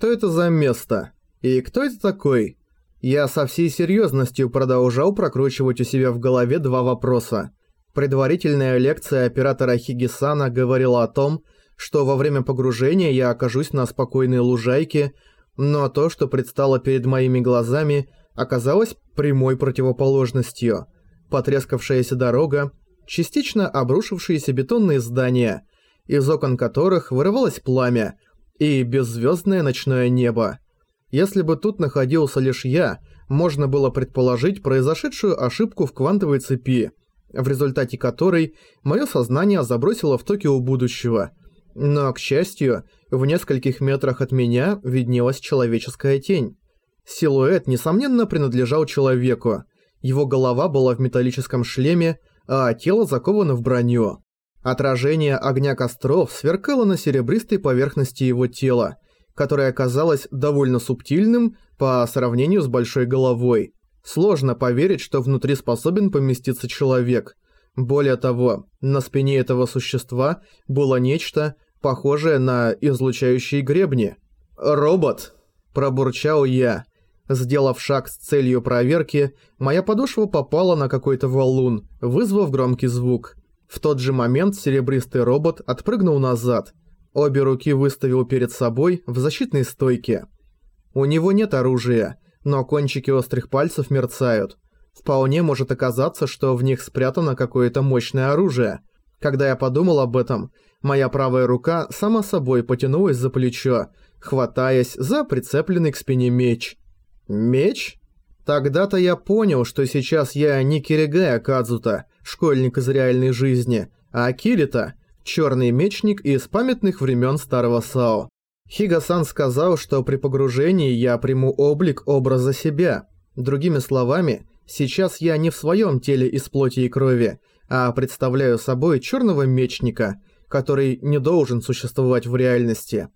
что это за место? И кто это такой? Я со всей серьезностью продолжал прокручивать у себя в голове два вопроса. Предварительная лекция оператора Хигисана говорила о том, что во время погружения я окажусь на спокойной лужайке, но то, что предстало перед моими глазами, оказалось прямой противоположностью. Потрескавшаяся дорога, частично обрушившиеся бетонные здания, из окон которых вырывалось пламя, и беззвездное ночное небо. Если бы тут находился лишь я, можно было предположить произошедшую ошибку в квантовой цепи, в результате которой мое сознание забросило в Токио будущего – но, к счастью, в нескольких метрах от меня виднелась человеческая тень. Силуэт, несомненно, принадлежал человеку. Его голова была в металлическом шлеме, а тело заковано в броню. Отражение огня костров сверкало на серебристой поверхности его тела, которое оказалось довольно субтильным по сравнению с большой головой. Сложно поверить, что внутри способен поместиться человек. Более того, на спине этого существа было нечто, похожее на излучающие гребни. «Робот!» – пробурчал я. Сделав шаг с целью проверки, моя подошва попала на какой-то валун, вызвав громкий звук. В тот же момент серебристый робот отпрыгнул назад. Обе руки выставил перед собой в защитной стойке. У него нет оружия, но кончики острых пальцев мерцают. Вполне может оказаться, что в них спрятано какое-то мощное оружие. Когда я подумал об этом, моя правая рука сама собой потянулась за плечо, хватаясь за прицепленный к спине меч. Меч? Тогда-то я понял, что сейчас я не Киригая Кадзута, школьник из реальной жизни, а Кирита, черный мечник из памятных времен старого Сао. Хигасан сказал, что при погружении я приму облик образа себя. Другими словами, Сейчас я не в своем теле из плоти и крови, а представляю собой черного мечника, который не должен существовать в реальности.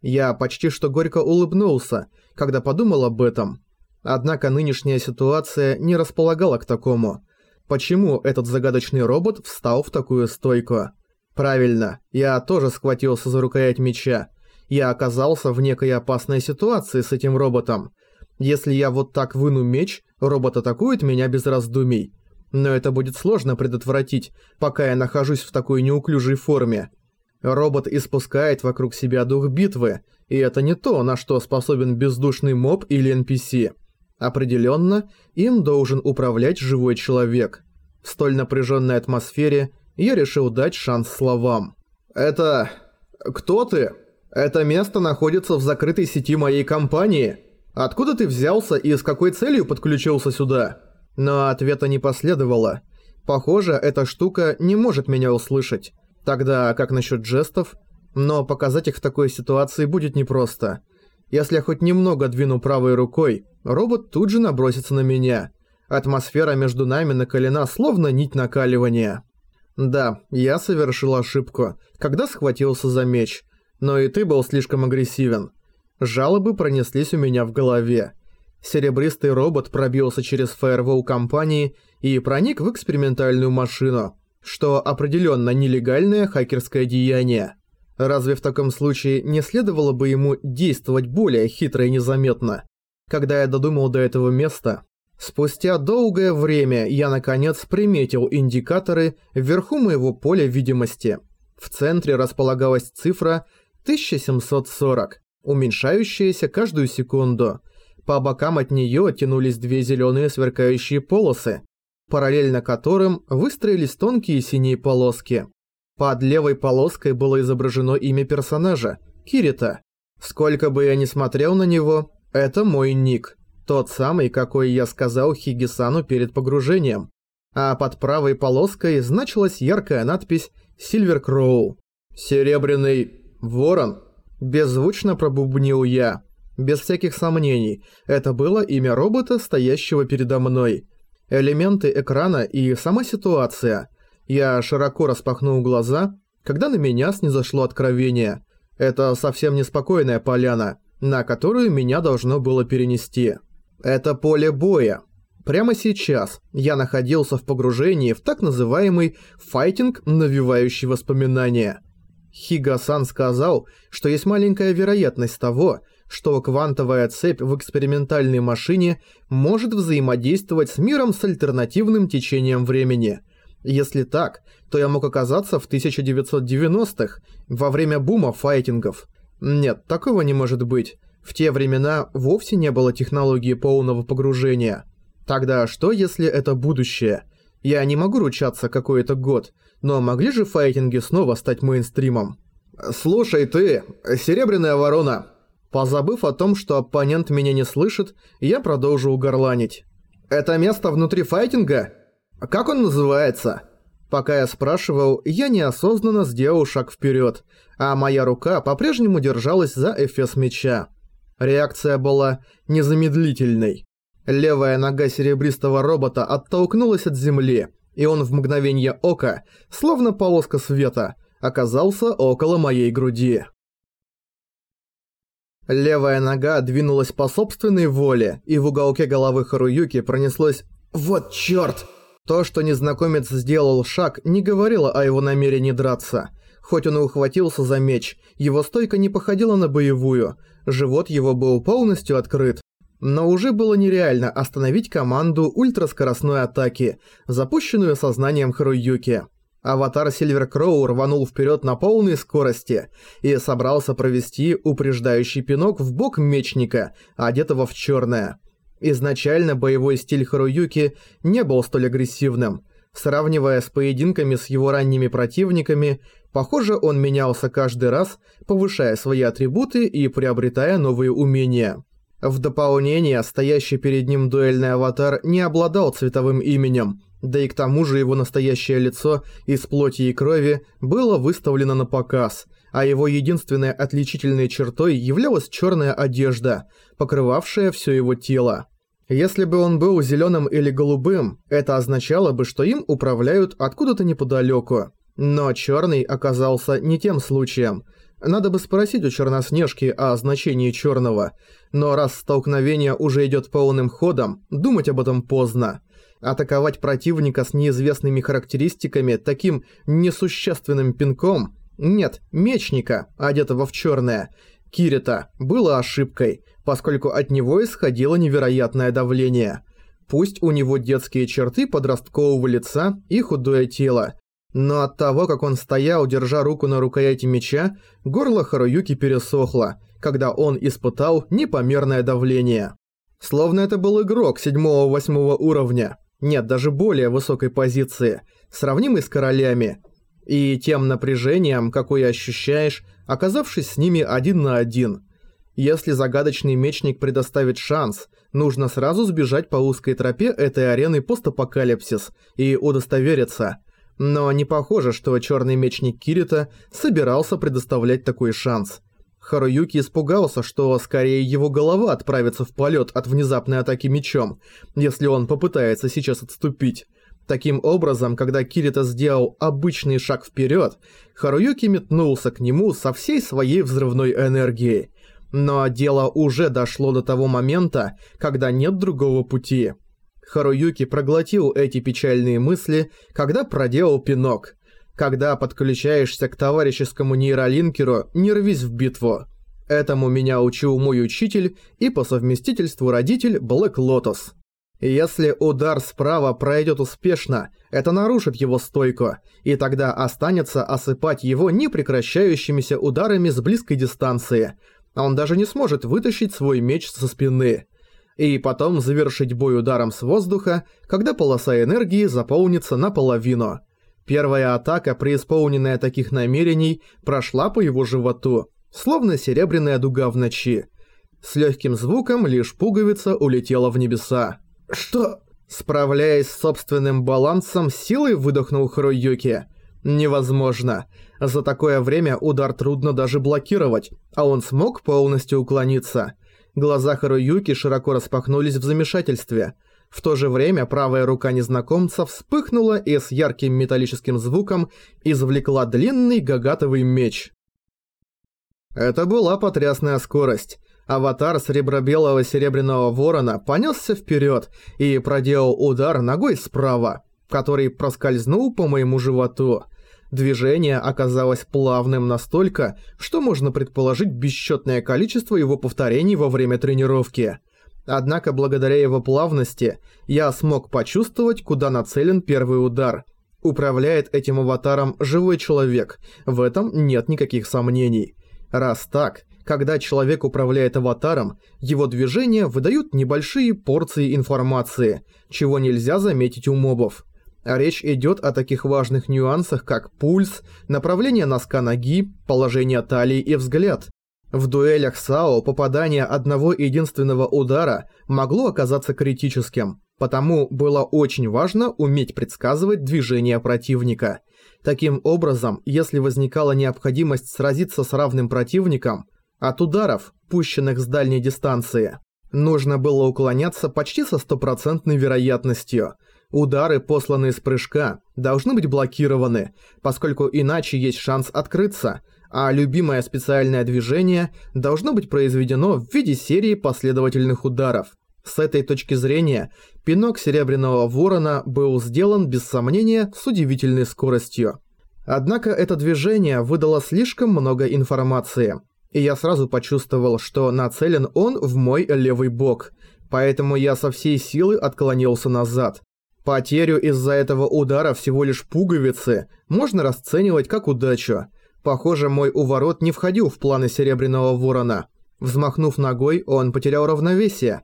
Я почти что горько улыбнулся, когда подумал об этом. Однако нынешняя ситуация не располагала к такому. Почему этот загадочный робот встал в такую стойку? Правильно, я тоже схватился за рукоять меча. Я оказался в некой опасной ситуации с этим роботом. Если я вот так выну меч, робот атакует меня без раздумий. Но это будет сложно предотвратить, пока я нахожусь в такой неуклюжей форме. Робот испускает вокруг себя дух битвы, и это не то, на что способен бездушный моб или NPC. Определенно, им должен управлять живой человек. В столь напряженной атмосфере я решил дать шанс словам. «Это... кто ты? Это место находится в закрытой сети моей компании». Откуда ты взялся и с какой целью подключился сюда?» Но ответа не последовало. Похоже, эта штука не может меня услышать. Тогда как насчет жестов? Но показать их в такой ситуации будет непросто. Если я хоть немного двину правой рукой, робот тут же набросится на меня. Атмосфера между нами накалена, словно нить накаливания. Да, я совершил ошибку, когда схватился за меч. Но и ты был слишком агрессивен. Жалобы пронеслись у меня в голове. Серебристый робот пробился через фаервол компании и проник в экспериментальную машину, что определенно нелегальное хакерское деяние. Разве в таком случае не следовало бы ему действовать более хитро и незаметно? Когда я додумал до этого места, спустя долгое время я наконец приметил индикаторы вверху моего поля видимости. В центре располагалась цифра 1740 уменьшающаяся каждую секунду. По бокам от нее тянулись две зеленые сверкающие полосы, параллельно которым выстроились тонкие синие полоски. Под левой полоской было изображено имя персонажа – Кирита. Сколько бы я ни смотрел на него, это мой ник. Тот самый, какой я сказал Хигисану перед погружением. А под правой полоской значилась яркая надпись «Сильвер Кроу». «Серебряный ворон». Беззвучно пробубнил я. Без всяких сомнений, это было имя робота, стоящего передо мной. Элементы экрана и сама ситуация. Я широко распахнул глаза, когда на меня снизошло откровение. Это совсем неспокойная поляна, на которую меня должно было перенести. Это поле боя. Прямо сейчас я находился в погружении в так называемый «файтинг, навевающий воспоминания». Хига-сан сказал, что есть маленькая вероятность того, что квантовая цепь в экспериментальной машине может взаимодействовать с миром с альтернативным течением времени. Если так, то я мог оказаться в 1990-х, во время бума файтингов. Нет, такого не может быть. В те времена вовсе не было технологии полного погружения. Тогда что, если это будущее? Я не могу ручаться какой это год, но могли же файтинги снова стать мейнстримом? «Слушай ты, Серебряная Ворона!» Позабыв о том, что оппонент меня не слышит, я продолжу угорланить. «Это место внутри файтинга? Как он называется?» Пока я спрашивал, я неосознанно сделал шаг вперед, а моя рука по-прежнему держалась за эфес меча. Реакция была незамедлительной. Левая нога серебристого робота оттолкнулась от земли, и он в мгновение ока, словно полоска света, оказался около моей груди. Левая нога двинулась по собственной воле, и в уголке головы Харуюки пронеслось «Вот чёрт!». То, что незнакомец сделал шаг, не говорило о его намерении драться – Хоть он и ухватился за меч, его стойка не походила на боевую, живот его был полностью открыт. Но уже было нереально остановить команду ультраскоростной атаки, запущенную сознанием Харуюки. Аватар Сильвер Кроу рванул вперед на полной скорости и собрался провести упреждающий пинок в бок мечника, одетого в черное. Изначально боевой стиль Харуюки не был столь агрессивным. Сравнивая с поединками с его ранними противниками, Похоже, он менялся каждый раз, повышая свои атрибуты и приобретая новые умения. В дополнение, стоящий перед ним дуэльный аватар не обладал цветовым именем, да и к тому же его настоящее лицо из плоти и крови было выставлено на показ, а его единственной отличительной чертой являлась черная одежда, покрывавшая все его тело. Если бы он был зеленым или голубым, это означало бы, что им управляют откуда-то неподалеку. Но черный оказался не тем случаем. Надо бы спросить у Черноснежки о значении черного. Но раз столкновение уже идет полным ходом, думать об этом поздно. Атаковать противника с неизвестными характеристиками таким несущественным пинком нет, мечника, одетого в черное, Кирита, было ошибкой, поскольку от него исходило невероятное давление. Пусть у него детские черты подросткового лица и худое тело, но от того, как он стоял, держа руку на рукояти меча, горло Харуюки пересохло, когда он испытал непомерное давление. Словно это был игрок 7-8 уровня, нет, даже более высокой позиции, сравнимый с королями, и тем напряжением, какое ощущаешь, оказавшись с ними один на один. Если загадочный мечник предоставит шанс, нужно сразу сбежать по узкой тропе этой арены постапокалипсис и удостовериться – но не похоже, что черный мечник Кирита собирался предоставлять такой шанс. Харуюки испугался, что скорее его голова отправится в полет от внезапной атаки мечом, если он попытается сейчас отступить. Таким образом, когда Кирита сделал обычный шаг вперед, Харуюки метнулся к нему со всей своей взрывной энергией. Но дело уже дошло до того момента, когда нет другого пути. Харуюки проглотил эти печальные мысли, когда проделал пинок. Когда подключаешься к товарищескому нейролинкеру, не рвись в битву. Этому меня учил мой учитель и по совместительству родитель Блэк Лотос. Если удар справа пройдет успешно, это нарушит его стойку, и тогда останется осыпать его непрекращающимися ударами с близкой дистанции. Он даже не сможет вытащить свой меч со спины и потом завершить бой ударом с воздуха, когда полоса энергии заполнится наполовину. Первая атака, преисполненная таких намерений, прошла по его животу, словно серебряная дуга в ночи. С легким звуком лишь пуговица улетела в небеса. «Что?» Справляясь с собственным балансом, силой выдохнул Харуюки. «Невозможно. За такое время удар трудно даже блокировать, а он смог полностью уклониться». Глаза Харуюки широко распахнулись в замешательстве. В то же время правая рука незнакомца вспыхнула и с ярким металлическим звуком извлекла длинный гагатовый меч. Это была потрясная скорость. Аватар сребро-белого серебряного ворона понесся вперед и проделал удар ногой справа, который проскользнул по моему животу. Движение оказалось плавным настолько, что можно предположить бесчетное количество его повторений во время тренировки. Однако благодаря его плавности я смог почувствовать, куда нацелен первый удар. Управляет этим аватаром живой человек, в этом нет никаких сомнений. Раз так, когда человек управляет аватаром, его движения выдают небольшие порции информации, чего нельзя заметить у мобов. А речь идет о таких важных нюансах, как пульс, направление носка ноги, положение талии и взгляд. В дуэлях САО попадание одного единственного удара могло оказаться критическим, потому было очень важно уметь предсказывать движения противника. Таким образом, если возникала необходимость сразиться с равным противником, от ударов, пущенных с дальней дистанции, нужно было уклоняться почти со стопроцентной вероятностью – Удары, посланные с прыжка, должны быть блокированы, поскольку иначе есть шанс открыться, а любимое специальное движение должно быть произведено в виде серии последовательных ударов. С этой точки зрения, пинок Серебряного Ворона был сделан без сомнения с удивительной скоростью. Однако это движение выдало слишком много информации, и я сразу почувствовал, что нацелен он в мой левый бок, поэтому я со всей силы отклонился назад. Потерю из-за этого удара всего лишь пуговицы можно расценивать как удачу. Похоже, мой уворот не входил в планы Серебряного Ворона. Взмахнув ногой, он потерял равновесие.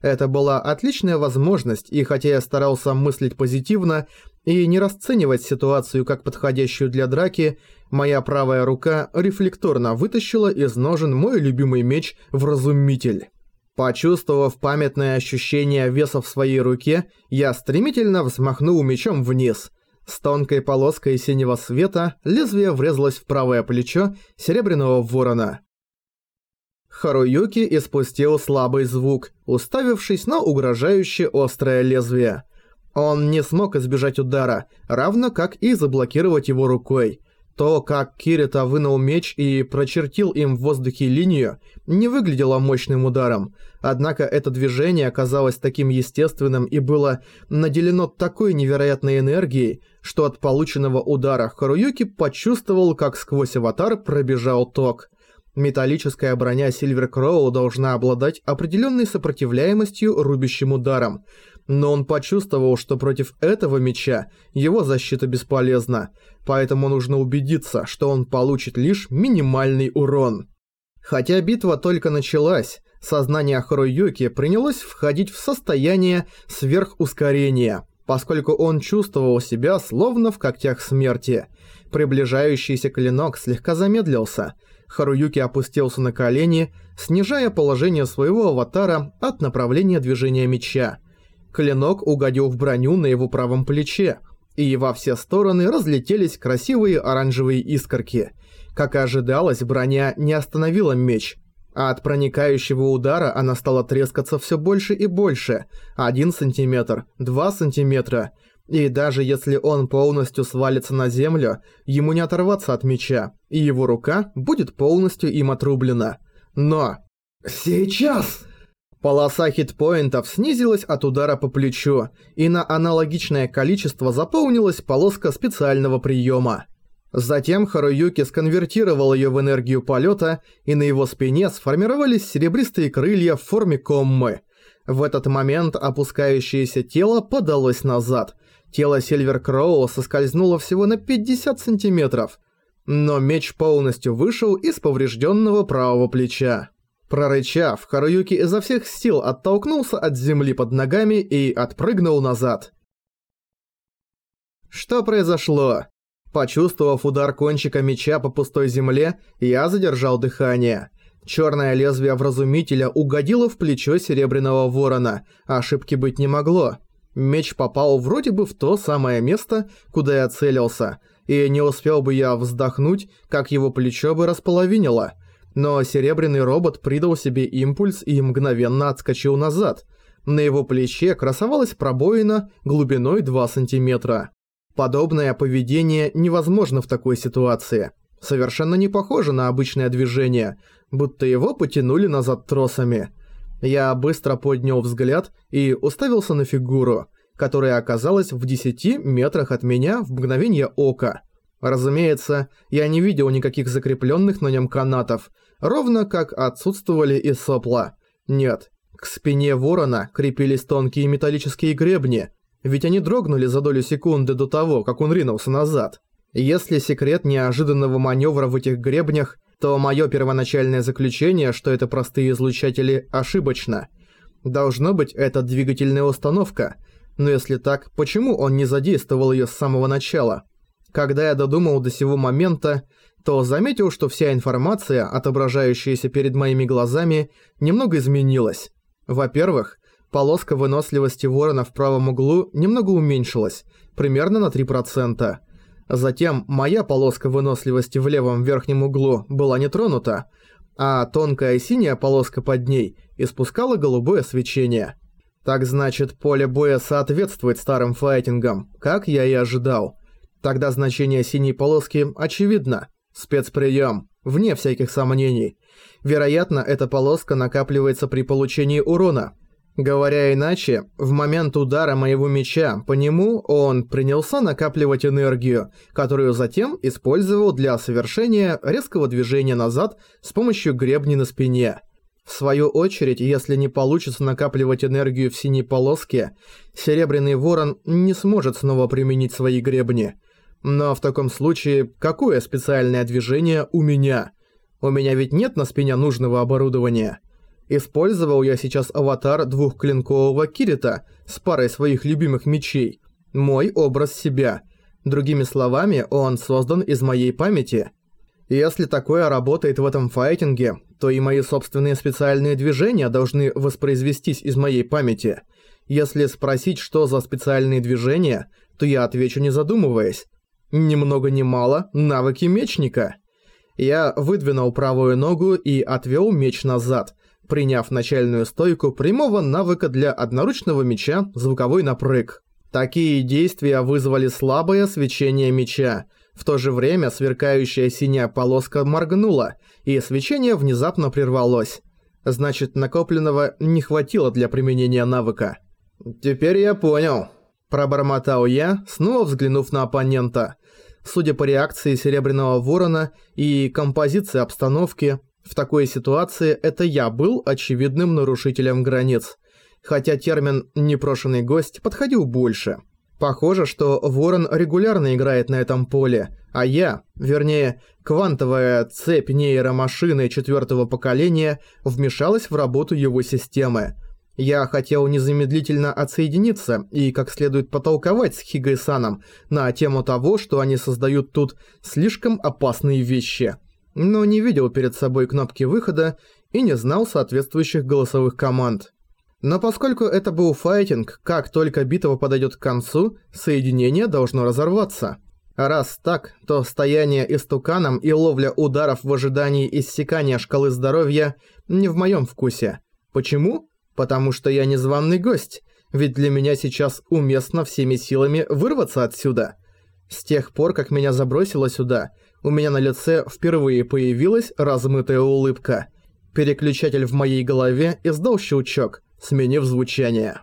Это была отличная возможность, и хотя я старался мыслить позитивно и не расценивать ситуацию как подходящую для драки, моя правая рука рефлекторно вытащила из ножен мой любимый меч «Вразумитель». Почувствовав памятное ощущение веса в своей руке, я стремительно взмахнул мечом вниз. С тонкой полоской синего света лезвие врезалось в правое плечо серебряного ворона. Харуюки испустил слабый звук, уставившись на угрожающее острое лезвие. Он не смог избежать удара, равно как и заблокировать его рукой. То, как Кирита вынул меч и прочертил им в воздухе линию, не выглядело мощным ударом, однако это движение оказалось таким естественным и было наделено такой невероятной энергией, что от полученного удара Харуюки почувствовал, как сквозь аватар пробежал ток. Металлическая броня Сильвер Кроу должна обладать определенной сопротивляемостью рубящим ударам, но он почувствовал, что против этого меча его защита бесполезна, поэтому нужно убедиться, что он получит лишь минимальный урон. Хотя битва только началась, сознание Харуюки принялось входить в состояние сверхускорения, поскольку он чувствовал себя словно в когтях смерти. Приближающийся клинок слегка замедлился. Харуюки опустился на колени, снижая положение своего аватара от направления движения меча. Клинок угодил в броню на его правом плече, и во все стороны разлетелись красивые оранжевые искорки. Как и ожидалось, броня не остановила меч, а от проникающего удара она стала трескаться все больше и больше. 1 сантиметр, 2 сантиметра. И даже если он полностью свалится на землю, ему не оторваться от меча, и его рука будет полностью им отрублена. Но... «Сейчас!» Полоса хитпоинтов снизилась от удара по плечу, и на аналогичное количество заполнилась полоска специального приема. Затем Харуюки сконвертировал ее в энергию полета, и на его спине сформировались серебристые крылья в форме коммы. В этот момент опускающееся тело подалось назад. Тело Сильвер Кроу соскользнуло всего на 50 сантиметров, но меч полностью вышел из поврежденного правого плеча. Прорычав, Харуюки изо всех сил оттолкнулся от земли под ногами и отпрыгнул назад. Что произошло? Почувствовав удар кончика меча по пустой земле, я задержал дыхание. Чёрное лезвие вразумителя угодило в плечо серебряного ворона, ошибки быть не могло. Меч попал вроде бы в то самое место, куда я целился, и не успел бы я вздохнуть, как его плечо бы располовинило – но серебряный робот придал себе импульс и мгновенно отскочил назад. На его плече красовалась пробоина глубиной 2 сантиметра. Подобное поведение невозможно в такой ситуации. Совершенно не похоже на обычное движение, будто его потянули назад тросами. Я быстро поднял взгляд и уставился на фигуру, которая оказалась в 10 метрах от меня в мгновение ока. Разумеется, я не видел никаких закрепленных на нем канатов, ровно как отсутствовали и сопла. Нет, к спине ворона крепились тонкие металлические гребни, ведь они дрогнули за долю секунды до того, как он ринулся назад. Если секрет неожиданного маневра в этих гребнях, то мое первоначальное заключение, что это простые излучатели, ошибочно. Должно быть, это двигательная установка, но если так, почему он не задействовал ее с самого начала? Когда я додумал до сего момента, то заметил, что вся информация, отображающаяся перед моими глазами, немного изменилась. Во-первых, полоска выносливости ворона в правом углу немного уменьшилась, примерно на 3%. Затем моя полоска выносливости в левом верхнем углу была не тронута, а тонкая синяя полоска под ней испускала голубое свечение. Так значит, поле боя соответствует старым файтингам, как я и ожидал. Тогда значение синей полоски очевидно. Спецприем, вне всяких сомнений. Вероятно, эта полоска накапливается при получении урона. Говоря иначе, в момент удара моего меча по нему он принялся накапливать энергию, которую затем использовал для совершения резкого движения назад с помощью гребни на спине. В свою очередь, если не получится накапливать энергию в синей полоске, Серебряный Ворон не сможет снова применить свои гребни – но в таком случае, какое специальное движение у меня? У меня ведь нет на спине нужного оборудования. Использовал я сейчас аватар двухклинкового Кирита с парой своих любимых мечей. Мой образ себя. Другими словами, он создан из моей памяти. Если такое работает в этом файтинге, то и мои собственные специальные движения должны воспроизвестись из моей памяти. Если спросить, что за специальные движения, то я отвечу не задумываясь. Ни много ни мало навыки мечника. Я выдвинул правую ногу и отвел меч назад, приняв начальную стойку прямого навыка для одноручного меча «Звуковой напрыг». Такие действия вызвали слабое свечение меча. В то же время сверкающая синяя полоска моргнула, и свечение внезапно прервалось. Значит, накопленного не хватило для применения навыка. «Теперь я понял», Пробормотал я, снова взглянув на оппонента. Судя по реакции Серебряного Ворона и композиции обстановки, в такой ситуации это я был очевидным нарушителем границ. Хотя термин «непрошенный гость» подходил больше. Похоже, что Ворон регулярно играет на этом поле, а я, вернее, квантовая цепь нейромашины четвертого поколения вмешалась в работу его системы – я хотел незамедлительно отсоединиться и как следует потолковать с Хигай-саном на тему того, что они создают тут слишком опасные вещи, но не видел перед собой кнопки выхода и не знал соответствующих голосовых команд. Но поскольку это был файтинг, как только битва подойдет к концу, соединение должно разорваться. Раз так, то стояние истуканом и ловля ударов в ожидании иссякания шкалы здоровья не в моем вкусе. Почему? Потому что я незваный гость, ведь для меня сейчас уместно всеми силами вырваться отсюда. С тех пор, как меня забросило сюда, у меня на лице впервые появилась размытая улыбка. Переключатель в моей голове издал щелчок, сменив звучание.